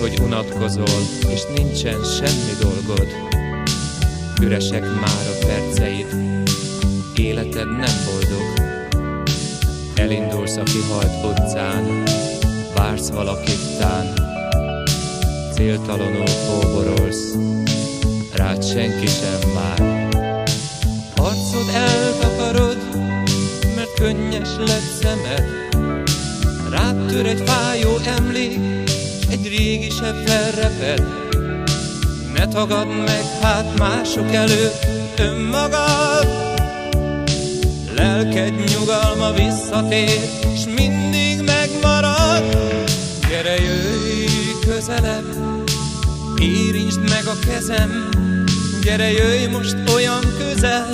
hogy unatkozol, és nincsen semmi dolgod. Üresek már a perceid, életed nem boldog. Elindulsz a kihalt utcán, vársz valakit tán, céltalanul kóborolsz, rád senki sem vár. Arcod eltakarod, mert könnyes lett szemed, rád tör egy fájó emlék, régi se felreped. Ne tagad meg hát mások előtt önmagad, lelked nyugalma visszatér, s mindig megmarad. Gyere, jöjj közelebb, érintsd meg a kezem, gyere, jöjj most olyan közel,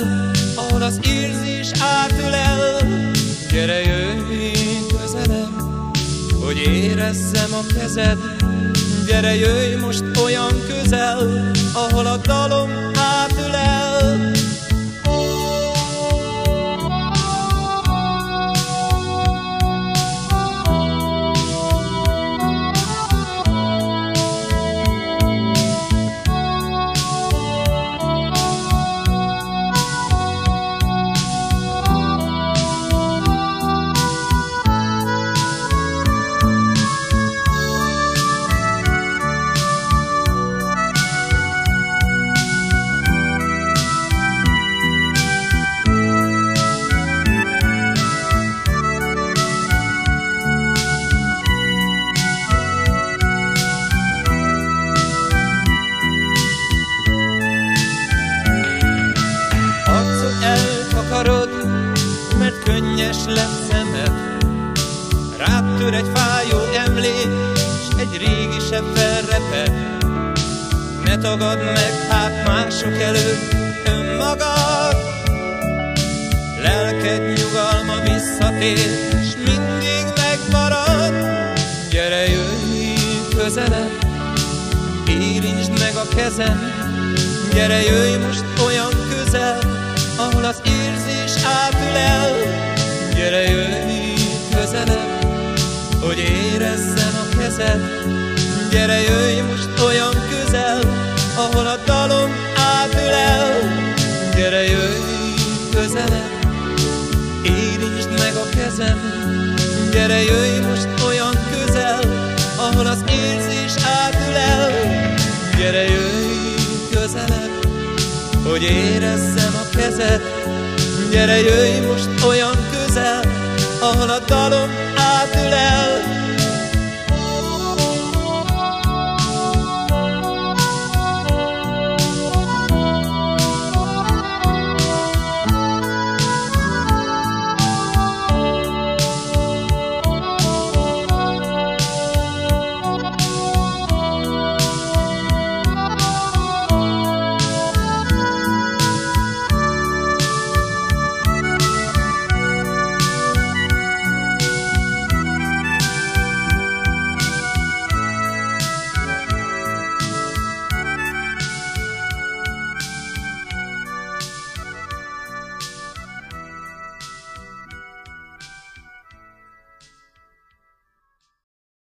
ahol az érzés átülel. Gyere, jöjj közelebb, hogy érezzem a kezed, gyere, jöjj most olyan közel, ahol a dalom átülel. Könnyes lett szemed. Rád tör egy fájó emlék, s egy régi se felreped. Ne tagad meg hát mások előtt önmagad. Lelked nyugalma visszatér, s mindig megmarad. Gyere, jöjj közelebb, érintsd meg a kezem, Gyere, jöjj most olyan közel, ahol az érzés átülel. Gyere, jöjj közelebb, hogy érezzem a kezed. Gyere, jöjj most olyan közel, ahol a dalom átülel. Gyere, jöjj közelebb, érintsd meg a kezem. Gyere, jöjj most olyan közel, ahol az érzés átülel. Gyere, jöjj közelebb, hogy érezzem a kezed. Gyere, jöjj most olyan közel, ahol a dalom átülel.